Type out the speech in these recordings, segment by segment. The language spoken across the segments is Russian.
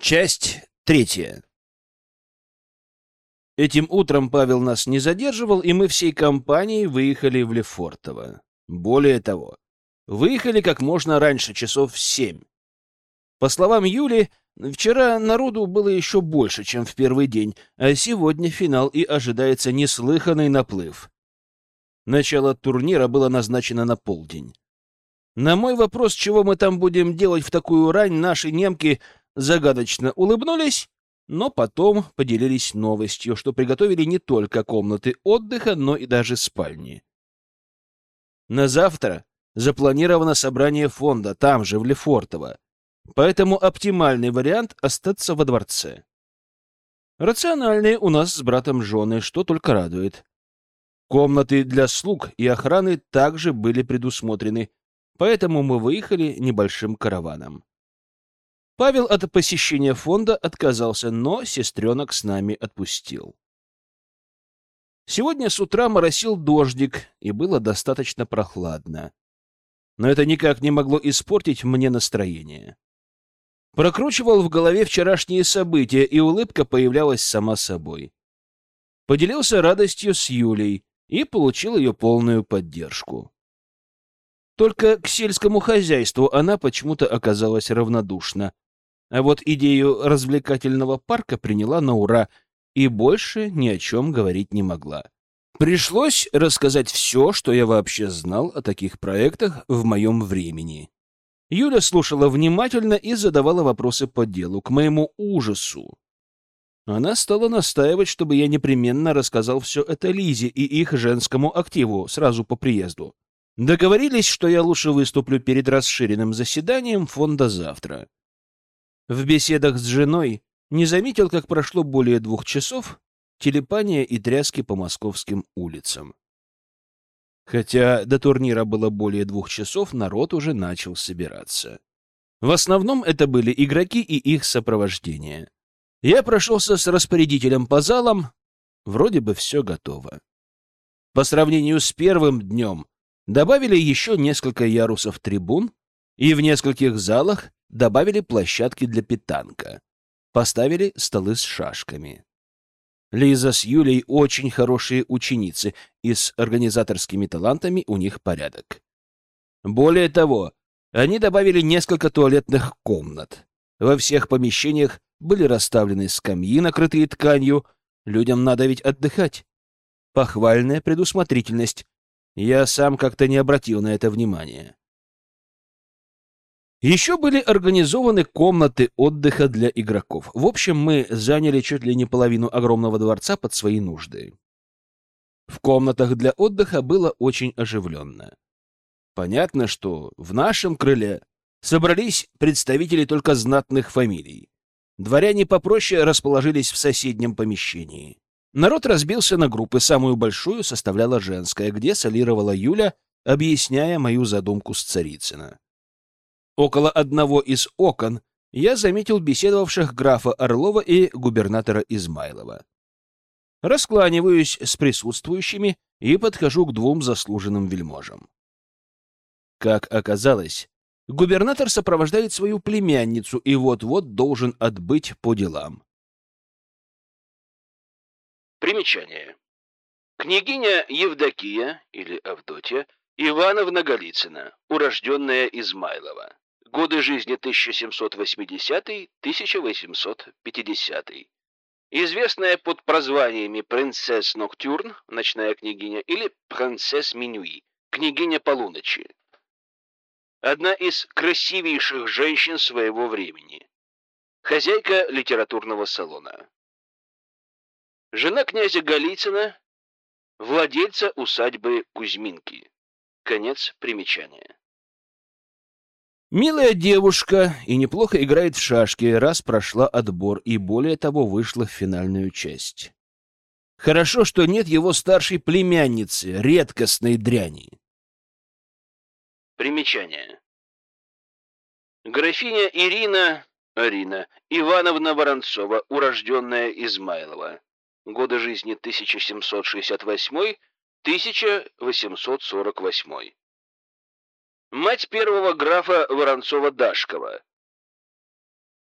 Часть третья. Этим утром Павел нас не задерживал, и мы всей компанией выехали в Лефортово. Более того, выехали как можно раньше, часов в семь. По словам Юли, вчера народу было еще больше, чем в первый день, а сегодня финал и ожидается неслыханный наплыв. Начало турнира было назначено на полдень. На мой вопрос, чего мы там будем делать в такую рань, наши немки загадочно улыбнулись, но потом поделились новостью, что приготовили не только комнаты отдыха, но и даже спальни. На завтра запланировано собрание фонда там же, в Лефортово, поэтому оптимальный вариант — остаться во дворце. Рациональные у нас с братом жены, что только радует. Комнаты для слуг и охраны также были предусмотрены, поэтому мы выехали небольшим караваном. Павел от посещения фонда отказался, но сестренок с нами отпустил. Сегодня с утра моросил дождик, и было достаточно прохладно. Но это никак не могло испортить мне настроение. Прокручивал в голове вчерашние события, и улыбка появлялась сама собой. Поделился радостью с Юлей и получил ее полную поддержку. Только к сельскому хозяйству она почему-то оказалась равнодушна, а вот идею развлекательного парка приняла на ура и больше ни о чем говорить не могла. Пришлось рассказать все, что я вообще знал о таких проектах в моем времени. Юля слушала внимательно и задавала вопросы по делу, к моему ужасу. Она стала настаивать, чтобы я непременно рассказал все это Лизе и их женскому активу сразу по приезду. Договорились, что я лучше выступлю перед расширенным заседанием фонда завтра. В беседах с женой не заметил, как прошло более двух часов телепания и тряски по московским улицам. Хотя до турнира было более двух часов, народ уже начал собираться. В основном это были игроки и их сопровождение. Я прошелся с распорядителем по залам, вроде бы все готово. По сравнению с первым днем добавили еще несколько ярусов трибун, и в нескольких залах добавили площадки для питанка. Поставили столы с шашками. Лиза с Юлей очень хорошие ученицы, и с организаторскими талантами у них порядок. Более того, они добавили несколько туалетных комнат. Во всех помещениях были расставлены скамьи, накрытые тканью. Людям надо ведь отдыхать. Похвальная предусмотрительность. Я сам как-то не обратил на это внимания. Еще были организованы комнаты отдыха для игроков. В общем, мы заняли чуть ли не половину огромного дворца под свои нужды. В комнатах для отдыха было очень оживленно. Понятно, что в нашем крыле собрались представители только знатных фамилий. Дворяне попроще расположились в соседнем помещении. Народ разбился на группы, самую большую составляла женская, где солировала Юля, объясняя мою задумку с Царицына. Около одного из окон я заметил беседовавших графа Орлова и губернатора Измайлова. Раскланиваюсь с присутствующими и подхожу к двум заслуженным вельможам. Как оказалось, губернатор сопровождает свою племянницу и вот-вот должен отбыть по делам. Примечание. Княгиня Евдокия или Авдотья Ивановна Голицына, урожденная Измайлова. Годы жизни 1780-1850. Известная под прозваниями «Принцесс Ноктюрн», «Ночная княгиня» или «Принцесс Минюи», «Княгиня полуночи». Одна из красивейших женщин своего времени. Хозяйка литературного салона. Жена князя Голицына, владельца усадьбы Кузьминки. Конец примечания. Милая девушка и неплохо играет в шашки, раз прошла отбор и, более того, вышла в финальную часть. Хорошо, что нет его старшей племянницы, редкостной дряни. Примечание. Графиня Ирина, Арина, Ивановна Воронцова, урожденная Измайлова. Годы жизни 1768-1848 мать первого графа Воронцова-Дашкова.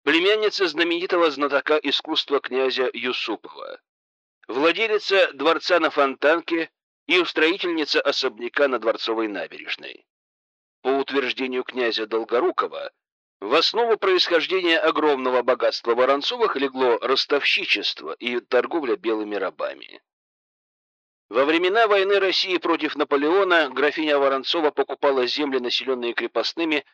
племянница знаменитого знатока искусства князя Юсупова, владелица дворца на Фонтанке и устроительница особняка на Дворцовой набережной. По утверждению князя Долгорукова, в основу происхождения огромного богатства Воронцовых легло ростовщичество и торговля белыми рабами. Во времена войны России против Наполеона графиня Воронцова покупала земли, населенные крепостными,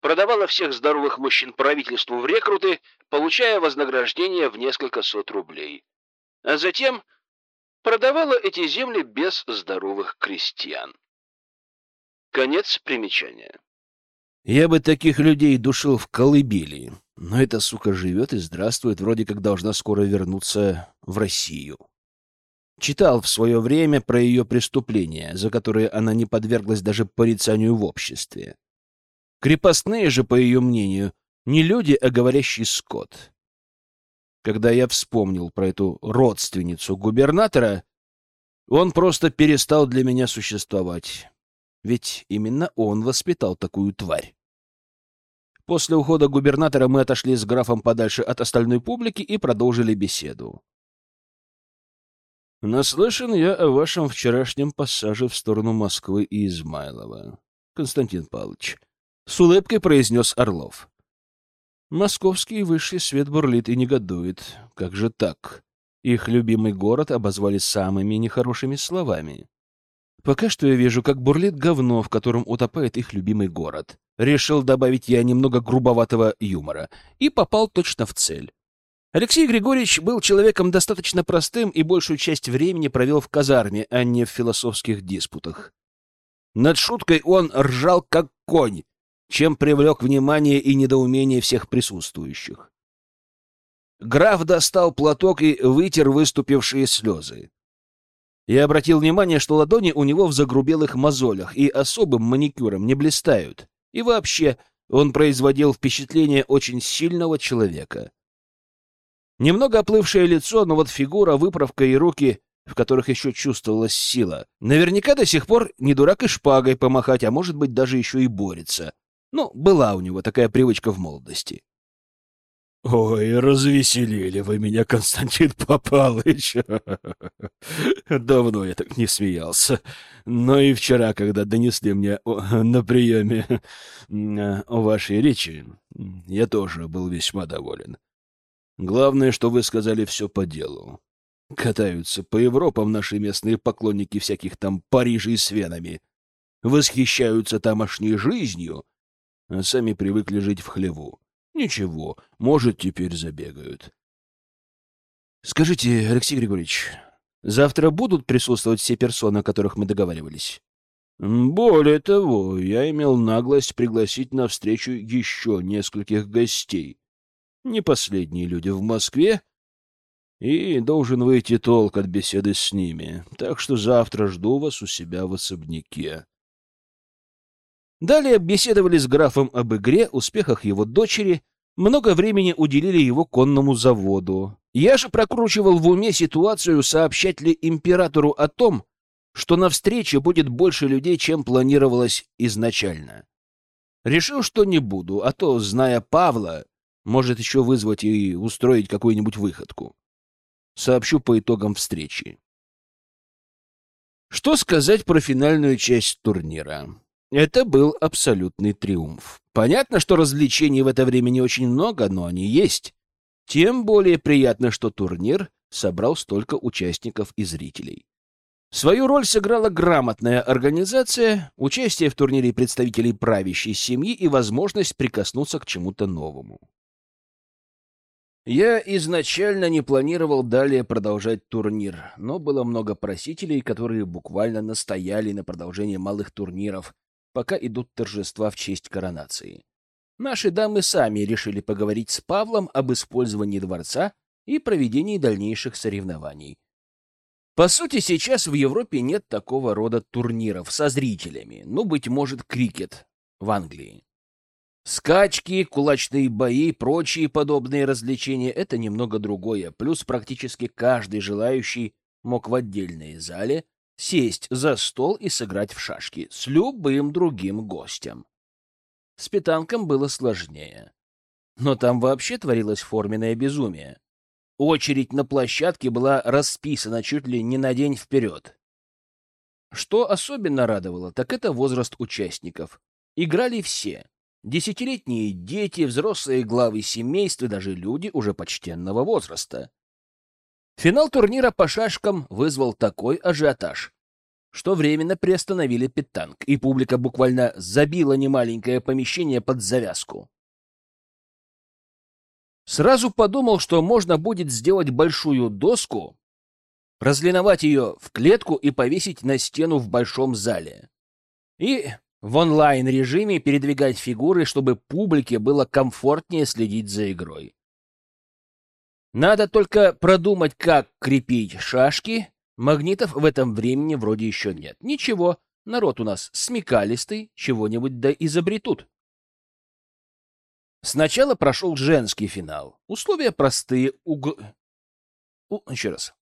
продавала всех здоровых мужчин правительству в рекруты, получая вознаграждение в несколько сот рублей. А затем продавала эти земли без здоровых крестьян. Конец примечания. Я бы таких людей душил в колыбели, но эта сука живет и здравствует, вроде как должна скоро вернуться в Россию. Читал в свое время про ее преступления, за которые она не подверглась даже порицанию в обществе. Крепостные же, по ее мнению, не люди, а говорящий скот. Когда я вспомнил про эту родственницу губернатора, он просто перестал для меня существовать. Ведь именно он воспитал такую тварь. После ухода губернатора мы отошли с графом подальше от остальной публики и продолжили беседу. Наслышан я о вашем вчерашнем пассаже в сторону Москвы и Измайлова, Константин Павлович. С улыбкой произнес Орлов. Московский высший свет бурлит и негодует. Как же так? Их любимый город обозвали самыми нехорошими словами. Пока что я вижу, как бурлит говно, в котором утопает их любимый город. Решил добавить я немного грубоватого юмора. И попал точно в цель. Алексей Григорьевич был человеком достаточно простым и большую часть времени провел в казарме, а не в философских диспутах. Над шуткой он ржал как конь, чем привлек внимание и недоумение всех присутствующих. Граф достал платок и вытер выступившие слезы. Я обратил внимание, что ладони у него в загрубелых мозолях и особым маникюром не блистают. И вообще, он производил впечатление очень сильного человека. Немного оплывшее лицо, но вот фигура, выправка и руки, в которых еще чувствовалась сила. Наверняка до сих пор не дурак и шпагой помахать, а может быть даже еще и борется. Ну, была у него такая привычка в молодости. «Ой, развеселили вы меня, Константин Попалыч! Давно я так не смеялся. Но и вчера, когда донесли мне на приеме о вашей речи, я тоже был весьма доволен. Главное, что вы сказали все по делу. Катаются по Европам наши местные поклонники всяких там Парижей с венами. Восхищаются тамошней жизнью, а сами привыкли жить в хлеву. Ничего, может, теперь забегают. Скажите, Алексей Григорьевич, завтра будут присутствовать все персоны, о которых мы договаривались? Более того, я имел наглость пригласить на встречу еще нескольких гостей не последние люди в Москве, и должен выйти толк от беседы с ними, так что завтра жду вас у себя в особняке. Далее беседовали с графом об игре, успехах его дочери, много времени уделили его конному заводу. Я же прокручивал в уме ситуацию, сообщать ли императору о том, что на встрече будет больше людей, чем планировалось изначально. Решил, что не буду, а то, зная Павла, может еще вызвать и устроить какую-нибудь выходку. Сообщу по итогам встречи. Что сказать про финальную часть турнира? Это был абсолютный триумф. Понятно, что развлечений в это время не очень много, но они есть. Тем более приятно, что турнир собрал столько участников и зрителей. Свою роль сыграла грамотная организация, участие в турнире представителей правящей семьи и возможность прикоснуться к чему-то новому. Я изначально не планировал далее продолжать турнир, но было много просителей, которые буквально настояли на продолжении малых турниров, пока идут торжества в честь коронации. Наши дамы сами решили поговорить с Павлом об использовании дворца и проведении дальнейших соревнований. По сути, сейчас в Европе нет такого рода турниров со зрителями, ну, быть может, крикет в Англии. Скачки, кулачные бои, прочие подобные развлечения — это немного другое. Плюс практически каждый желающий мог в отдельной зале сесть за стол и сыграть в шашки с любым другим гостем. С питанком было сложнее. но там вообще творилось форменное безумие. Очередь на площадке была расписана чуть ли не на день вперед. Что особенно радовало, так это возраст участников. Играли все. Десятилетние дети, взрослые главы семейств и даже люди уже почтенного возраста. Финал турнира по шашкам вызвал такой ажиотаж, что временно приостановили питанг, и публика буквально забила немаленькое помещение под завязку. Сразу подумал, что можно будет сделать большую доску, разлиновать ее в клетку и повесить на стену в большом зале. И в онлайн-режиме передвигать фигуры, чтобы публике было комфортнее следить за игрой. Надо только продумать, как крепить шашки. Магнитов в этом времени вроде еще нет. Ничего, народ у нас смекалистый, чего-нибудь да изобретут. Сначала прошел женский финал. Условия простые. Уг... У... Еще раз.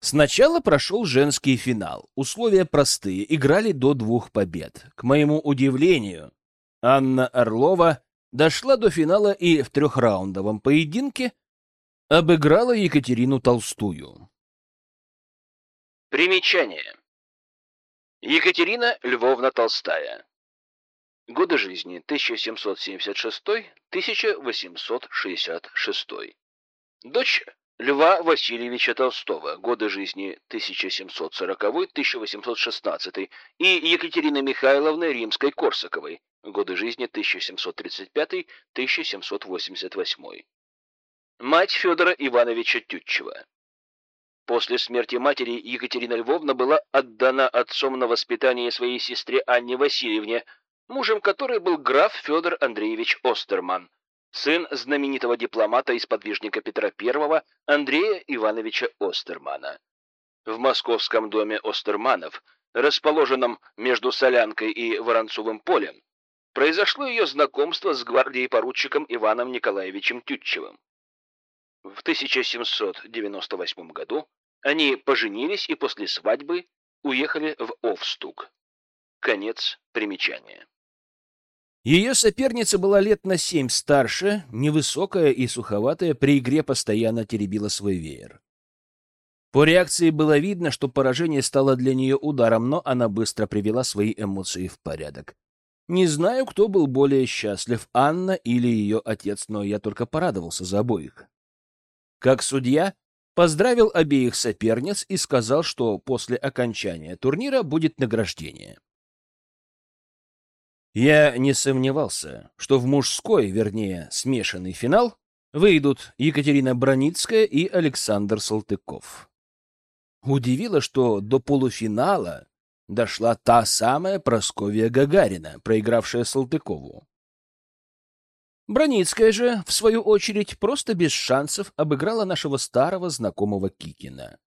Сначала прошел женский финал. Условия простые. Играли до двух побед. К моему удивлению, Анна Орлова дошла до финала и в трехраундовом поединке обыграла Екатерину Толстую. Примечание. Екатерина Львовна Толстая Годы жизни 1776-1866. Дочь Льва Васильевича Толстого. Годы жизни 1740-1816. И Екатерины Михайловны Римской-Корсаковой. Годы жизни 1735-1788. Мать Федора Ивановича Тютчева. После смерти матери Екатерина Львовна была отдана отцом на воспитание своей сестре Анне Васильевне – мужем которой был граф Федор Андреевич Остерман, сын знаменитого дипломата и сподвижника Петра I Андрея Ивановича Остермана. В московском доме Остерманов, расположенном между Солянкой и Воронцовым полем, произошло ее знакомство с гвардией поручиком Иваном Николаевичем Тютчевым. В 1798 году они поженились и после свадьбы уехали в Овстук. Конец примечания. Ее соперница была лет на семь старше, невысокая и суховатая, при игре постоянно теребила свой веер. По реакции было видно, что поражение стало для нее ударом, но она быстро привела свои эмоции в порядок. Не знаю, кто был более счастлив, Анна или ее отец, но я только порадовался за обоих. Как судья, поздравил обеих соперниц и сказал, что после окончания турнира будет награждение. Я не сомневался, что в мужской, вернее, смешанный финал выйдут Екатерина Броницкая и Александр Салтыков. Удивило, что до полуфинала дошла та самая Просковья Гагарина, проигравшая Салтыкову. Броницкая же, в свою очередь, просто без шансов обыграла нашего старого знакомого Кикина.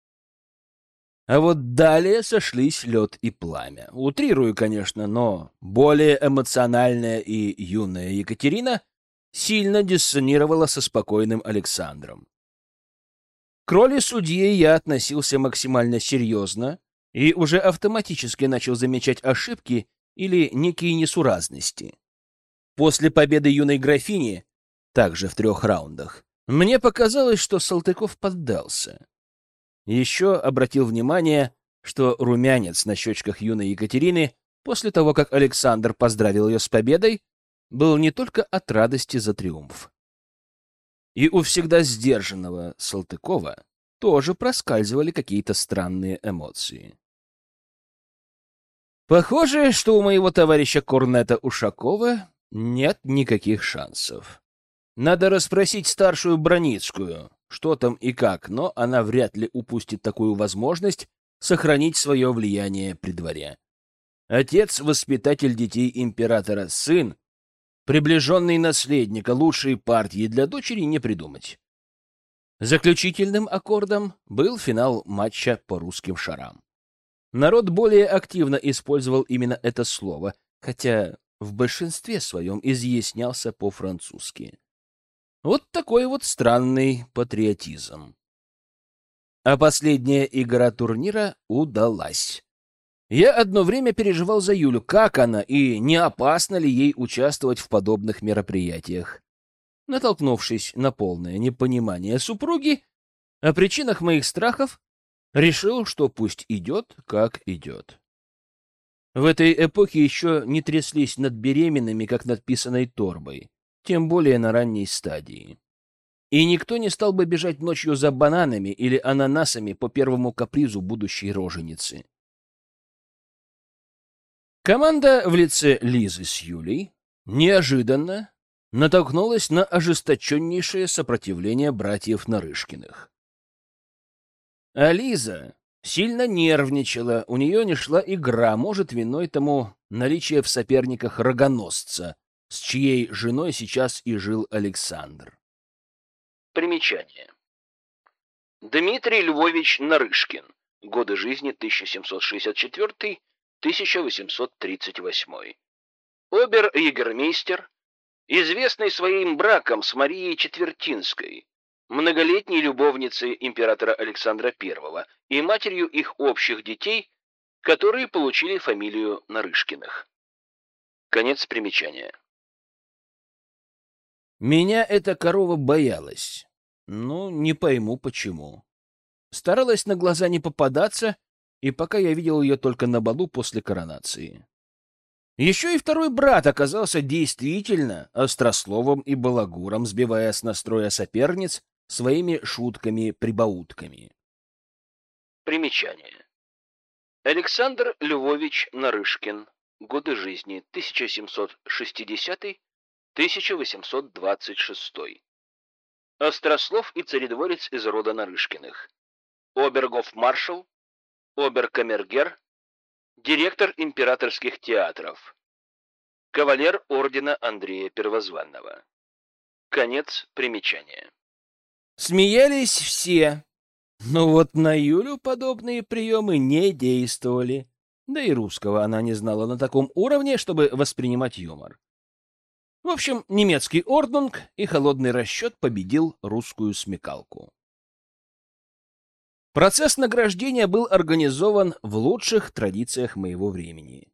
А вот далее сошлись лед и пламя. Утрирую, конечно, но более эмоциональная и юная Екатерина сильно диссонировала со спокойным Александром. К роли судьи я относился максимально серьезно и уже автоматически начал замечать ошибки или некие несуразности. После победы юной графини, также в трех раундах, мне показалось, что Салтыков поддался. Еще обратил внимание, что румянец на щечках юной Екатерины после того, как Александр поздравил ее с победой, был не только от радости за триумф. И у всегда сдержанного Салтыкова тоже проскальзывали какие-то странные эмоции. Похоже, что у моего товарища Корнета Ушакова нет никаких шансов. Надо расспросить старшую Броницкую, что там и как, но она вряд ли упустит такую возможность сохранить свое влияние при дворе. Отец — воспитатель детей императора, сын — приближенный наследника, лучшей партии для дочери не придумать. Заключительным аккордом был финал матча по русским шарам. Народ более активно использовал именно это слово, хотя в большинстве своем изъяснялся по-французски. Вот такой вот странный патриотизм. А последняя игра турнира удалась. Я одно время переживал за Юлю, как она и не опасно ли ей участвовать в подобных мероприятиях. натолкнувшись на полное непонимание супруги о причинах моих страхов, решил, что пусть идет, как идет. В этой эпохе еще не тряслись над беременными, как над писаной торбой, тем более на ранней стадии. И никто не стал бы бежать ночью за бананами или ананасами по первому капризу будущей роженицы. Команда в лице Лизы с Юлей неожиданно натолкнулась на ожесточеннейшее сопротивление братьев Нарышкиных. А Лиза сильно нервничала, у нее не шла игра, может, виной тому наличие в соперниках рогоносца, с чьей женой сейчас и жил Александр. Примечание. Дмитрий Львович Нарышкин. Годы жизни 1764-1838. Обер-егермейстер, известный своим браком с Марией Четвертинской, многолетней любовницей императора Александра I и матерью их общих детей, которые получили фамилию Нарышкиных. Конец примечания. Меня эта корова боялась. Ну, не пойму, почему. Старалась на глаза не попадаться, и пока я видел ее только на балу после коронации. Еще и второй брат оказался действительно острословом и балагуром, сбивая с настроя соперниц своими шутками-прибаутками. Примечание. Александр Львович Нарышкин. Годы жизни 1760 1826. Острослов и царедворец из рода Нарышкиных. Обергов-маршал, оберкамергер, директор императорских театров. Кавалер ордена Андрея Первозванного. Конец примечания. Смеялись все, но вот на Юлю подобные приемы не действовали. Да и русского она не знала на таком уровне, чтобы воспринимать юмор. В общем, немецкий орднунг и холодный расчет победил русскую смекалку. Процесс награждения был организован в лучших традициях моего времени.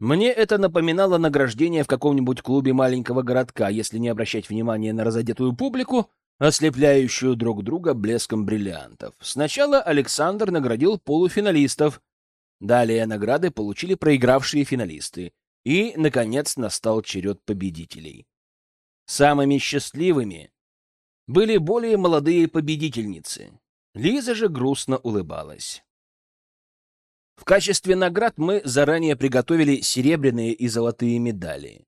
Мне это напоминало награждение в каком-нибудь клубе маленького городка, если не обращать внимания на разодетую публику, ослепляющую друг друга блеском бриллиантов. Сначала Александр наградил полуфиналистов, далее награды получили проигравшие финалисты. И, наконец, настал черед победителей. Самыми счастливыми были более молодые победительницы. Лиза же грустно улыбалась. В качестве наград мы заранее приготовили серебряные и золотые медали.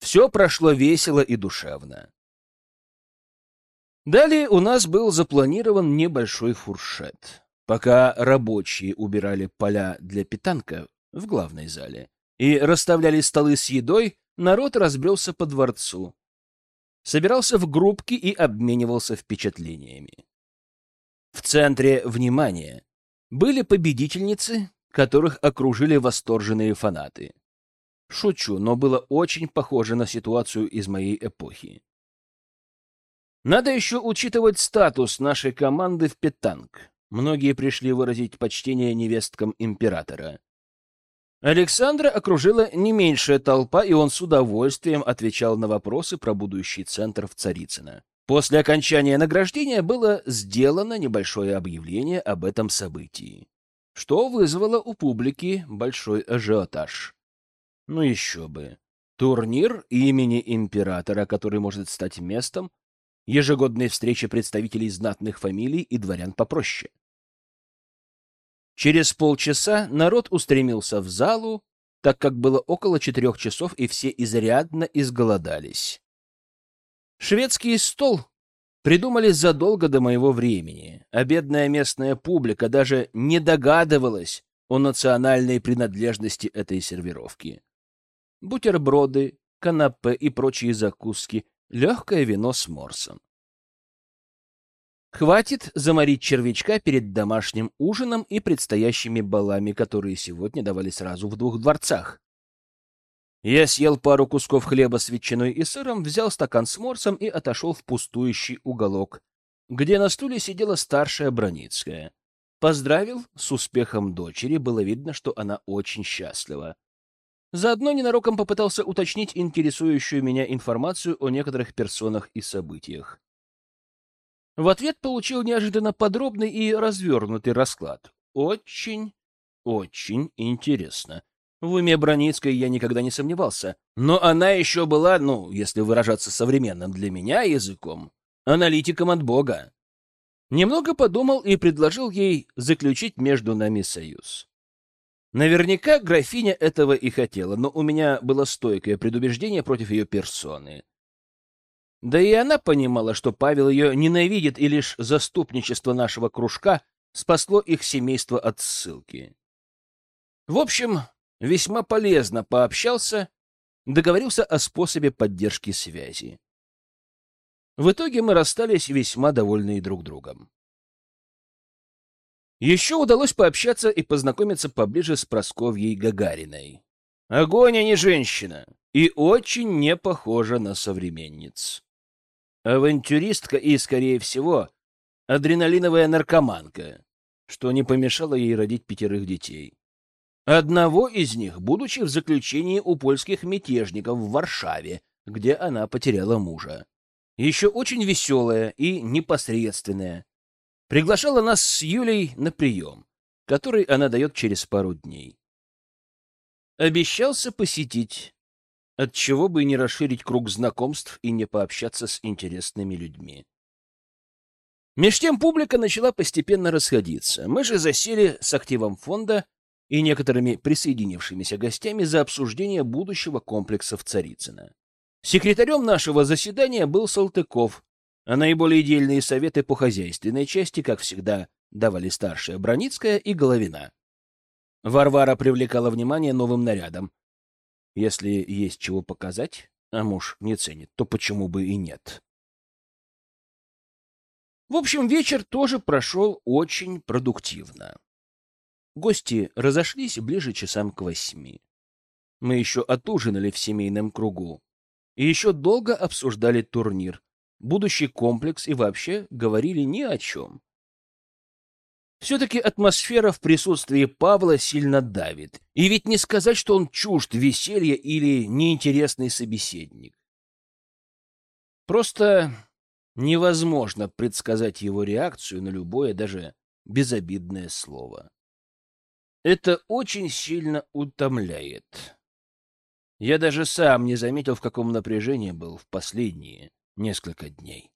Все прошло весело и душевно. Далее у нас был запланирован небольшой фуршет. Пока рабочие убирали поля для питанка в главной зале, и расставляли столы с едой, народ разбрелся по дворцу. Собирался в группки и обменивался впечатлениями. В центре внимания были победительницы, которых окружили восторженные фанаты. Шучу, но было очень похоже на ситуацию из моей эпохи. Надо еще учитывать статус нашей команды в Петанг. Многие пришли выразить почтение невесткам императора. Александра окружила не меньшая толпа, и он с удовольствием отвечал на вопросы про будущий центр в Царицыно. После окончания награждения было сделано небольшое объявление об этом событии, что вызвало у публики большой ажиотаж. Ну еще бы. Турнир имени императора, который может стать местом ежегодной встречи представителей знатных фамилий и дворян попроще. Через полчаса народ устремился в залу, так как было около четырех часов, и все изрядно изголодались. Шведский стол придумали задолго до моего времени, а бедная местная публика даже не догадывалась о национальной принадлежности этой сервировки. Бутерброды, канапе и прочие закуски, легкое вино с морсом. Хватит заморить червячка перед домашним ужином и предстоящими балами, которые сегодня давали сразу в двух дворцах. Я съел пару кусков хлеба с ветчиной и сыром, взял стакан с морсом и отошел в пустующий уголок, где на стуле сидела старшая Броницкая. Поздравил с успехом дочери, было видно, что она очень счастлива. Заодно ненароком попытался уточнить интересующую меня информацию о некоторых персонах и событиях. В ответ получил неожиданно подробный и развернутый расклад. Очень, очень интересно. В уме Броницкой я никогда не сомневался, но она еще была, ну, если выражаться современным для меня языком, аналитиком от Бога. Немного подумал и предложил ей заключить между нами союз. Наверняка графиня этого и хотела, но у меня было стойкое предубеждение против ее персоны. Да и она понимала, что Павел ее ненавидит, и лишь заступничество нашего кружка спасло их семейство от ссылки. В общем, весьма полезно пообщался, договорился о способе поддержки связи. В итоге мы расстались весьма довольные друг другом. Еще удалось пообщаться и познакомиться поближе с Просковьей Гагариной. Огонь, а не женщина, и очень не похожа на современниц. Авантюристка и, скорее всего, адреналиновая наркоманка, что не помешало ей родить пятерых детей. Одного из них, будучи в заключении у польских мятежников в Варшаве, где она потеряла мужа. Еще очень веселая и непосредственная, приглашала нас с Юлей на прием, который она дает через пару дней. Обещался посетить, отчего бы и не расширить круг знакомств и не пообщаться с интересными людьми. Меж тем публика начала постепенно расходиться. Мы же засели с активом фонда и некоторыми присоединившимися гостями за обсуждение будущего комплекса в Царицыно. Секретарем нашего заседания был Салтыков, а наиболее дельные советы по хозяйственной части, как всегда, давали старшая Броницкая и Головина. Варвара привлекала внимание новым нарядом. Если есть чего показать, а муж не ценит, то почему бы и нет? В общем, вечер тоже прошел очень продуктивно. Гости разошлись ближе часам к восьми. Мы еще отужинали в семейном кругу и еще долго обсуждали турнир, будущий комплекс и вообще говорили ни о чем. Все-таки атмосфера в присутствии Павла сильно давит. И ведь не сказать, что он чужд веселья или неинтересный собеседник. Просто невозможно предсказать его реакцию на любое, даже безобидное слово. Это очень сильно утомляет. Я даже сам не заметил, в каком напряжении был в последние несколько дней.